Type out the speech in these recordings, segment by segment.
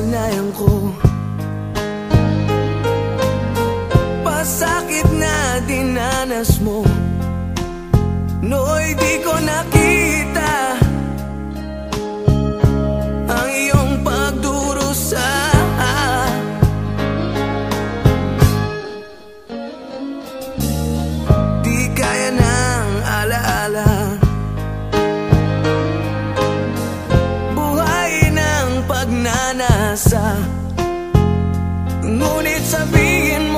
nakasanayan ko. Pasakit na dinanas mo. Nooy di ko nakita casa. Ngunit sabihin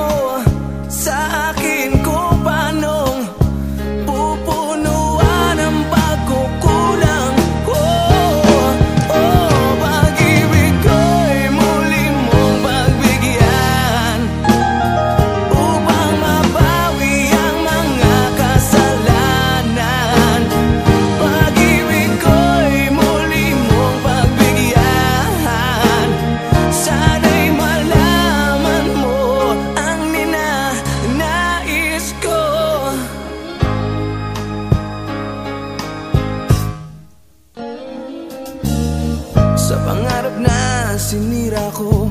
sinira ko